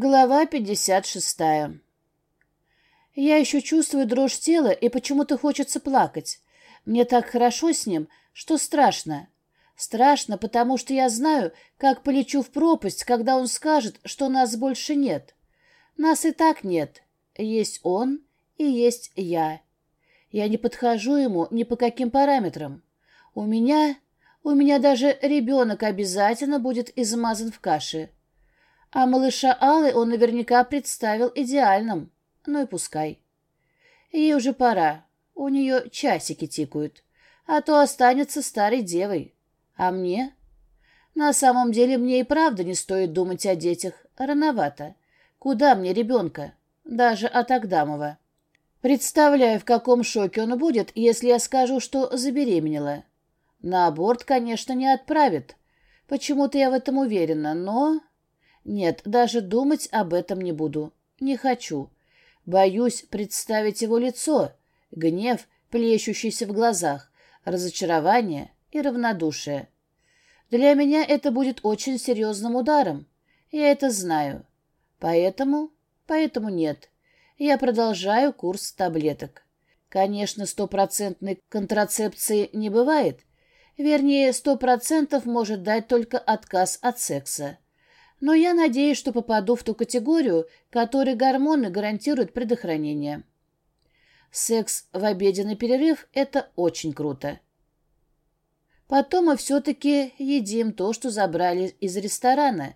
Глава 56. Я еще чувствую дрожь тела, и почему-то хочется плакать. Мне так хорошо с ним, что страшно. Страшно, потому что я знаю, как полечу в пропасть, когда он скажет, что нас больше нет. Нас и так нет. Есть он и есть я. Я не подхожу ему ни по каким параметрам. У меня... У меня даже ребенок обязательно будет измазан в каше. А малыша Аллы он наверняка представил идеальным. Ну и пускай. Ей уже пора. У нее часики тикают. А то останется старой девой. А мне? На самом деле мне и правда не стоит думать о детях. Рановато. Куда мне ребенка? Даже от Агдамова. Представляю, в каком шоке он будет, если я скажу, что забеременела. На аборт, конечно, не отправит. Почему-то я в этом уверена, но... Нет, даже думать об этом не буду. Не хочу. Боюсь представить его лицо, гнев, плещущийся в глазах, разочарование и равнодушие. Для меня это будет очень серьезным ударом. Я это знаю. Поэтому... Поэтому нет. Я продолжаю курс таблеток. Конечно, стопроцентной контрацепции не бывает. Вернее, сто процентов может дать только отказ от секса. Но я надеюсь, что попаду в ту категорию, которой гормоны гарантируют предохранение. Секс в обеденный перерыв – это очень круто. Потом мы все-таки едим то, что забрали из ресторана,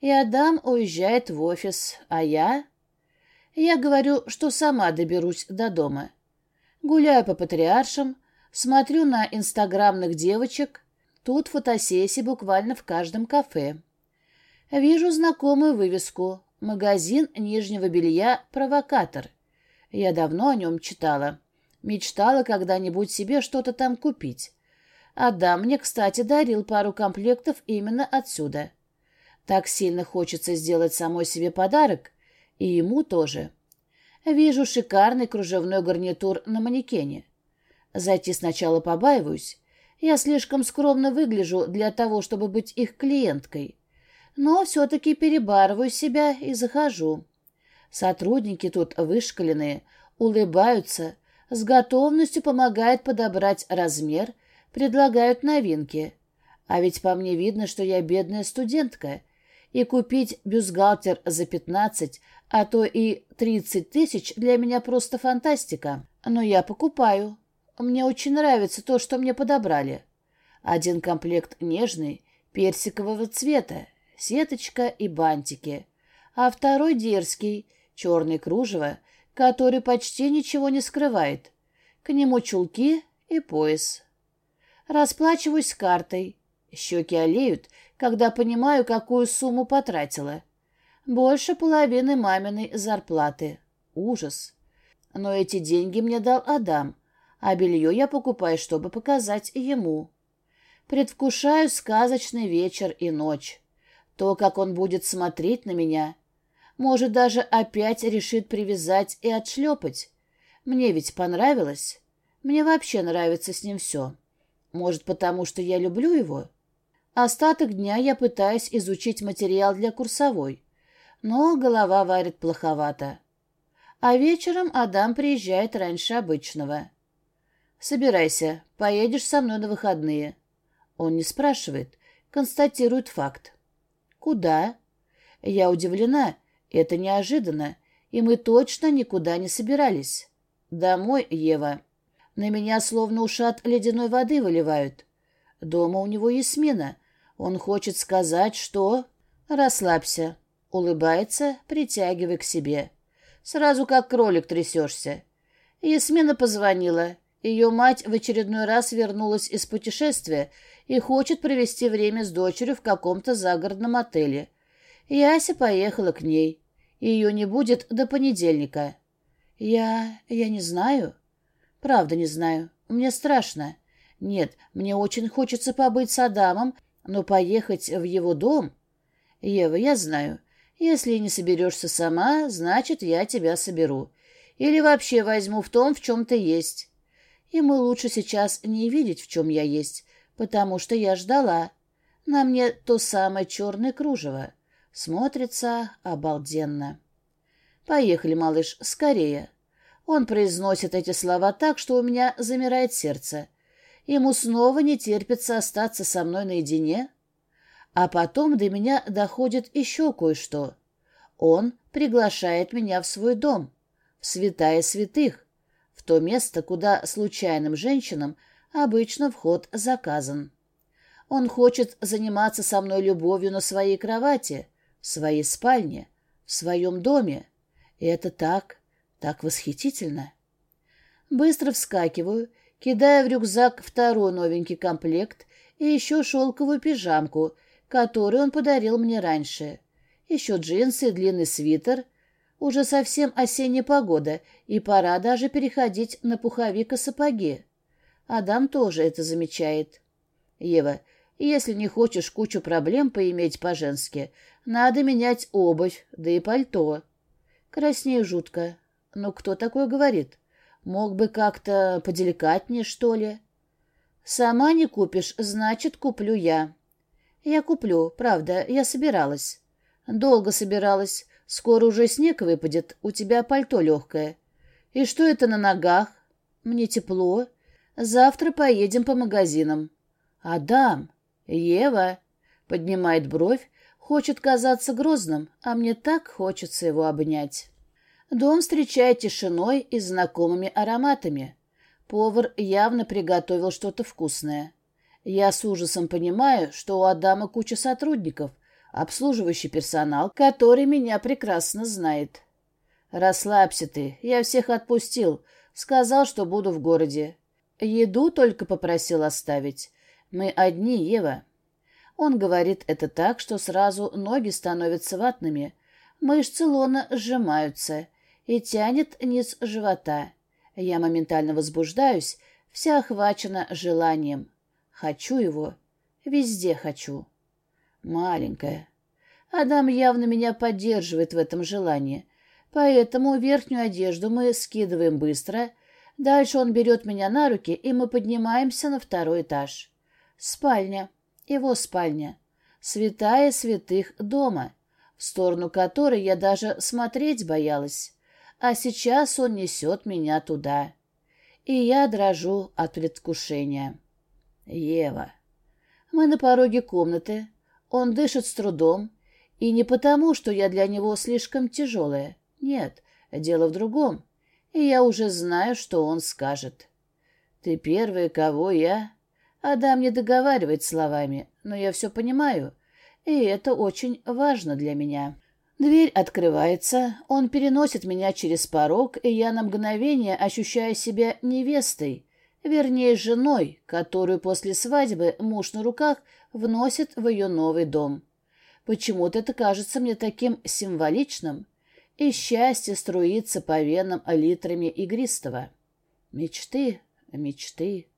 и Адам уезжает в офис, а я... Я говорю, что сама доберусь до дома. Гуляю по патриаршам, смотрю на инстаграмных девочек. Тут фотосессии буквально в каждом кафе. Вижу знакомую вывеску «Магазин нижнего белья «Провокатор». Я давно о нем читала. Мечтала когда-нибудь себе что-то там купить. Адам мне, кстати, дарил пару комплектов именно отсюда. Так сильно хочется сделать самой себе подарок, и ему тоже. Вижу шикарный кружевной гарнитур на манекене. Зайти сначала побаиваюсь. Я слишком скромно выгляжу для того, чтобы быть их клиенткой но все-таки перебарываю себя и захожу. Сотрудники тут вышкаленные, улыбаются, с готовностью помогают подобрать размер, предлагают новинки. А ведь по мне видно, что я бедная студентка, и купить бюстгальтер за 15, а то и 30 тысяч для меня просто фантастика. Но я покупаю. Мне очень нравится то, что мне подобрали. Один комплект нежный, персикового цвета, сеточка и бантики, а второй дерзкий, черный кружево, который почти ничего не скрывает. К нему чулки и пояс. Расплачиваюсь картой. Щеки олеют, когда понимаю, какую сумму потратила. Больше половины маминой зарплаты. Ужас. Но эти деньги мне дал Адам, а белье я покупаю, чтобы показать ему. Предвкушаю сказочный вечер и ночь. То, как он будет смотреть на меня. Может, даже опять решит привязать и отшлепать. Мне ведь понравилось. Мне вообще нравится с ним все. Может, потому что я люблю его? Остаток дня я пытаюсь изучить материал для курсовой. Но голова варит плоховато. А вечером Адам приезжает раньше обычного. «Собирайся, поедешь со мной на выходные». Он не спрашивает, констатирует факт. «Куда?» Я удивлена. Это неожиданно. И мы точно никуда не собирались. «Домой, Ева. На меня словно ушат ледяной воды выливают. Дома у него есть смена. Он хочет сказать, что...» «Расслабься». Улыбается, притягивая к себе. Сразу как кролик трясешься. Ясмина позвонила. Ее мать в очередной раз вернулась из путешествия и хочет провести время с дочерью в каком-то загородном отеле. Яся поехала к ней. Ее не будет до понедельника. Я... я не знаю. Правда не знаю. Мне страшно. Нет, мне очень хочется побыть с Адамом, но поехать в его дом... Ева, я знаю. Если не соберешься сама, значит, я тебя соберу. Или вообще возьму в том, в чем ты есть. Ему лучше сейчас не видеть, в чем я есть, потому что я ждала. На мне то самое черное кружево. Смотрится обалденно. «Поехали, малыш, скорее». Он произносит эти слова так, что у меня замирает сердце. Ему снова не терпится остаться со мной наедине. А потом до меня доходит еще кое-что. Он приглашает меня в свой дом, в святая святых, в то место, куда случайным женщинам обычно вход заказан. Он хочет заниматься со мной любовью на своей кровати, в своей спальне, в своем доме. И это так, так восхитительно. Быстро вскакиваю, кидая в рюкзак второй новенький комплект и еще шелковую пижамку, которую он подарил мне раньше. Еще джинсы и длинный свитер. Уже совсем осенняя погода, и пора даже переходить на пуховик и сапоги. Адам тоже это замечает. Ева, если не хочешь кучу проблем поиметь по-женски, надо менять обувь, да и пальто. Краснею жутко. Ну, кто такое говорит? Мог бы как-то поделикатнее, что ли? Сама не купишь, значит, куплю я. Я куплю, правда, я собиралась. Долго собиралась. Скоро уже снег выпадет, у тебя пальто легкое. И что это на ногах? Мне тепло. Завтра поедем по магазинам. Адам, Ева, поднимает бровь, хочет казаться грозным, а мне так хочется его обнять. Дом встречает тишиной и знакомыми ароматами. Повар явно приготовил что-то вкусное. Я с ужасом понимаю, что у Адама куча сотрудников, обслуживающий персонал, который меня прекрасно знает. «Расслабься ты, я всех отпустил, сказал, что буду в городе. Еду только попросил оставить. Мы одни, Ева». Он говорит это так, что сразу ноги становятся ватными, мышцы лона сжимаются и тянет низ живота. Я моментально возбуждаюсь, вся охвачена желанием. Хочу его, везде хочу. Маленькая. Адам явно меня поддерживает в этом желании, поэтому верхнюю одежду мы скидываем быстро, Дальше он берет меня на руки, и мы поднимаемся на второй этаж. Спальня. Его спальня. Святая святых дома, в сторону которой я даже смотреть боялась. А сейчас он несет меня туда. И я дрожу от предвкушения. Ева. Мы на пороге комнаты. Он дышит с трудом. И не потому, что я для него слишком тяжелая. Нет, дело в другом и я уже знаю, что он скажет. «Ты первый, кого я...» Адам не договаривает словами, но я все понимаю, и это очень важно для меня. Дверь открывается, он переносит меня через порог, и я на мгновение ощущаю себя невестой, вернее, женой, которую после свадьбы муж на руках вносит в ее новый дом. Почему-то это кажется мне таким символичным, и счастье струится по венам литрами игристого. Мечты, мечты.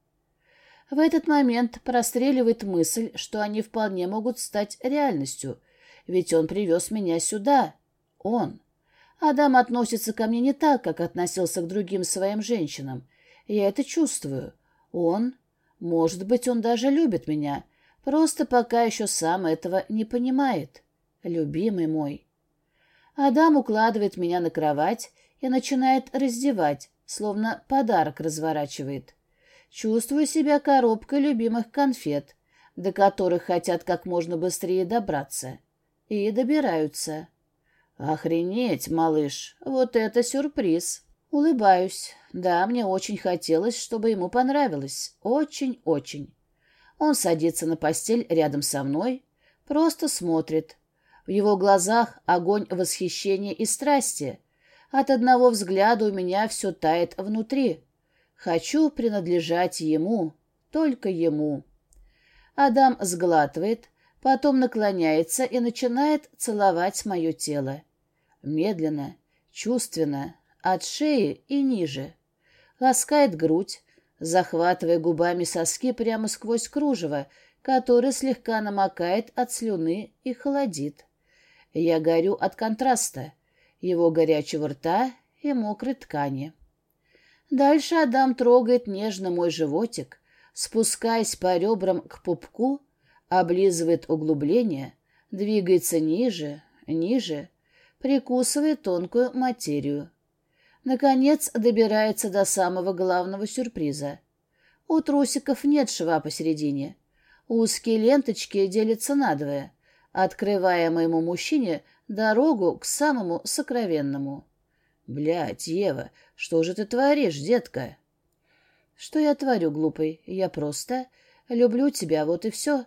В этот момент простреливает мысль, что они вполне могут стать реальностью, ведь он привез меня сюда. Он. Адам относится ко мне не так, как относился к другим своим женщинам. Я это чувствую. Он... Может быть, он даже любит меня, просто пока еще сам этого не понимает. Любимый мой. Адам укладывает меня на кровать и начинает раздевать, словно подарок разворачивает. Чувствую себя коробкой любимых конфет, до которых хотят как можно быстрее добраться. И добираются. Охренеть, малыш, вот это сюрприз. Улыбаюсь. Да, мне очень хотелось, чтобы ему понравилось. Очень-очень. Он садится на постель рядом со мной, просто смотрит, в его глазах огонь восхищения и страсти. От одного взгляда у меня все тает внутри. Хочу принадлежать ему, только ему. Адам сглатывает, потом наклоняется и начинает целовать мое тело. Медленно, чувственно, от шеи и ниже. Ласкает грудь, захватывая губами соски прямо сквозь кружево, которое слегка намокает от слюны и холодит. Я горю от контраста, его горячего рта и мокрой ткани. Дальше Адам трогает нежно мой животик, спускаясь по ребрам к пупку, облизывает углубление, Двигается ниже, ниже, прикусывая тонкую материю. Наконец добирается до самого главного сюрприза. У трусиков нет шва посередине. Узкие ленточки делятся надвое, открывая моему мужчине дорогу к самому сокровенному. Блядь, Ева, что же ты творишь, детка? Что я творю, глупый? Я просто люблю тебя, вот и все.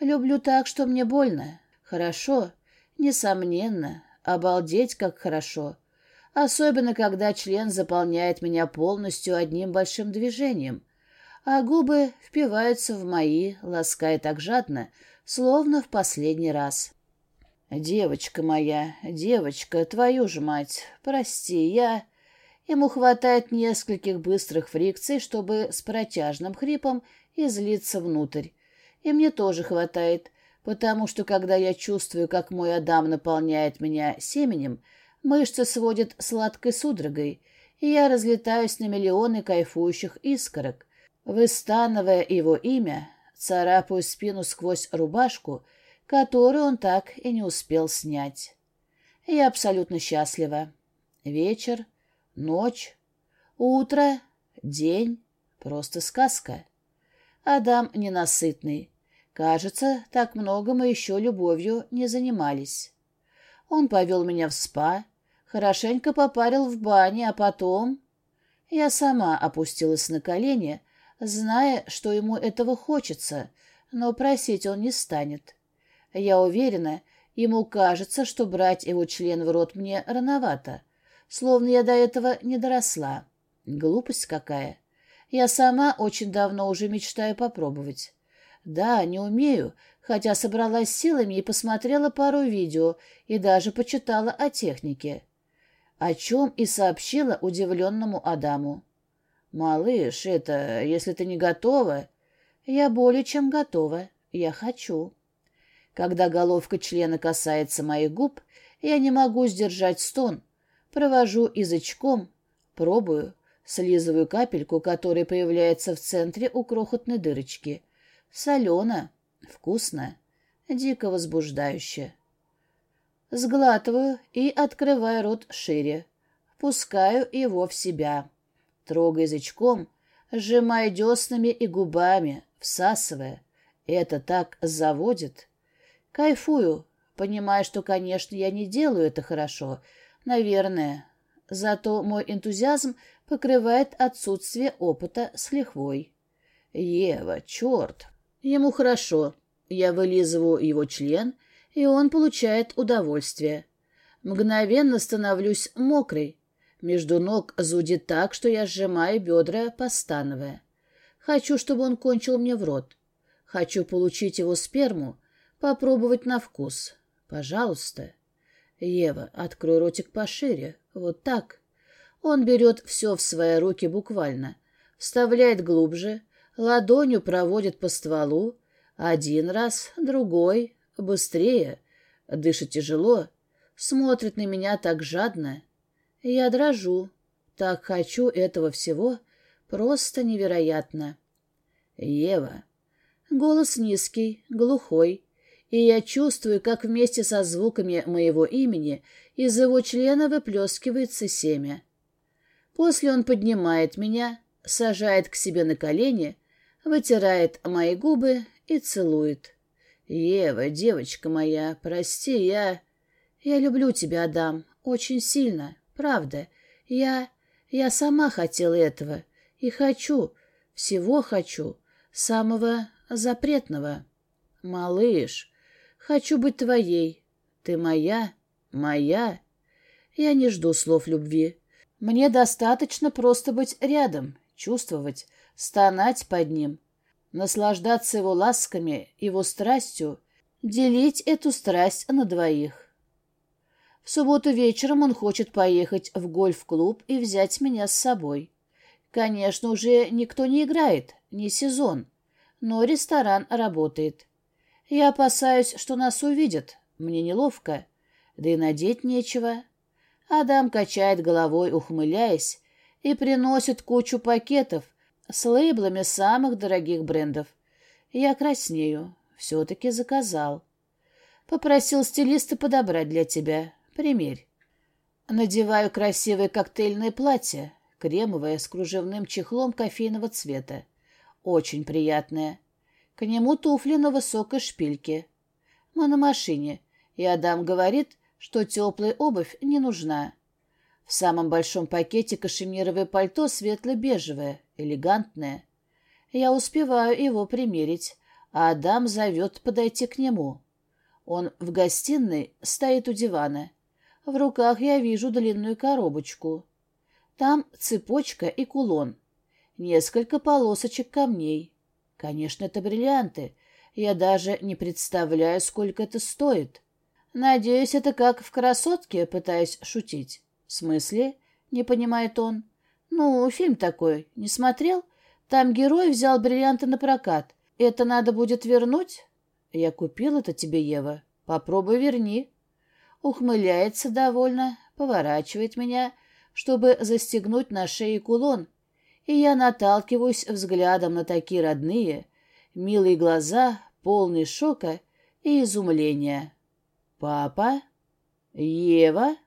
Люблю так, что мне больно. Хорошо, несомненно. Обалдеть, как хорошо. Особенно, когда член заполняет меня полностью одним большим движением, а губы впиваются в мои, лаская так жадно, словно в последний раз. «Девочка моя, девочка, твою же мать, прости, я...» Ему хватает нескольких быстрых фрикций, чтобы с протяжным хрипом излиться внутрь. И мне тоже хватает, потому что, когда я чувствую, как мой Адам наполняет меня семенем, мышцы сводят сладкой судорогой, и я разлетаюсь на миллионы кайфующих искорок. Выстанывая его имя, царапаю спину сквозь рубашку — которую он так и не успел снять. Я абсолютно счастлива. Вечер, ночь, утро, день — просто сказка. Адам ненасытный. Кажется, так много мы еще любовью не занимались. Он повел меня в спа, хорошенько попарил в бане, а потом... Я сама опустилась на колени, зная, что ему этого хочется, но просить он не станет. Я уверена, ему кажется, что брать его член в рот мне рановато, словно я до этого не доросла. Глупость какая. Я сама очень давно уже мечтаю попробовать. Да, не умею, хотя собралась силами и посмотрела пару видео и даже почитала о технике. О чем и сообщила удивленному Адаму. «Малыш, это, если ты не готова...» «Я более чем готова. Я хочу». Когда головка члена касается моих губ, я не могу сдержать стон. Провожу язычком, пробую, слизываю капельку, которая появляется в центре у крохотной дырочки. Солено, вкусно, дико возбуждающе. Сглатываю и открываю рот шире. Пускаю его в себя. Трогаю язычком, сжимая деснами и губами, всасывая. Это так заводит. Кайфую, понимая, что, конечно, я не делаю это хорошо. Наверное. Зато мой энтузиазм покрывает отсутствие опыта с лихвой. Ева, черт. Ему хорошо. Я вылизываю его член, и он получает удовольствие. Мгновенно становлюсь мокрой. Между ног зудит так, что я сжимаю бедра, постановая. Хочу, чтобы он кончил мне в рот. Хочу получить его сперму, Попробовать на вкус. Пожалуйста. Ева, открой ротик пошире. Вот так. Он берет все в свои руки буквально. Вставляет глубже, ладонью проводит по стволу. Один раз, другой, быстрее. Дышит тяжело. Смотрит на меня так жадно. Я дрожу. Так хочу этого всего. Просто невероятно. Ева. Голос низкий, глухой и я чувствую, как вместе со звуками моего имени из его члена выплескивается семя. После он поднимает меня, сажает к себе на колени, вытирает мои губы и целует. «Ева, девочка моя, прости, я... Я люблю тебя, Адам, очень сильно, правда. Я... Я сама хотела этого. И хочу, всего хочу, самого запретного. Малыш, Хочу быть твоей. Ты моя, моя. Я не жду слов любви. Мне достаточно просто быть рядом, чувствовать, стонать под ним, наслаждаться его ласками, его страстью, делить эту страсть на двоих. В субботу вечером он хочет поехать в гольф-клуб и взять меня с собой. Конечно, уже никто не играет, не сезон, но ресторан работает. Я опасаюсь, что нас увидят. Мне неловко. Да и надеть нечего. Адам качает головой, ухмыляясь, и приносит кучу пакетов с лейблами самых дорогих брендов. Я краснею. Все-таки заказал. Попросил стилиста подобрать для тебя. Примерь. Надеваю красивое коктейльное платье, кремовое, с кружевным чехлом кофейного цвета. Очень приятное. К нему туфли на высокой шпильке. Мы на машине, и Адам говорит, что теплая обувь не нужна. В самом большом пакете кашемировое пальто светло-бежевое, элегантное. Я успеваю его примерить, а Адам зовет подойти к нему. Он в гостиной стоит у дивана. В руках я вижу длинную коробочку. Там цепочка и кулон. Несколько полосочек камней. Конечно, это бриллианты. Я даже не представляю, сколько это стоит. Надеюсь, это как в «Красотке», пытаясь шутить. В смысле? Не понимает он. Ну, фильм такой. Не смотрел? Там герой взял бриллианты на прокат. Это надо будет вернуть? Я купил это тебе, Ева. Попробуй верни. Ухмыляется довольно, поворачивает меня, чтобы застегнуть на шее кулон. И я наталкиваюсь взглядом на такие родные, милые глаза, полные шока и изумления. «Папа? Ева?»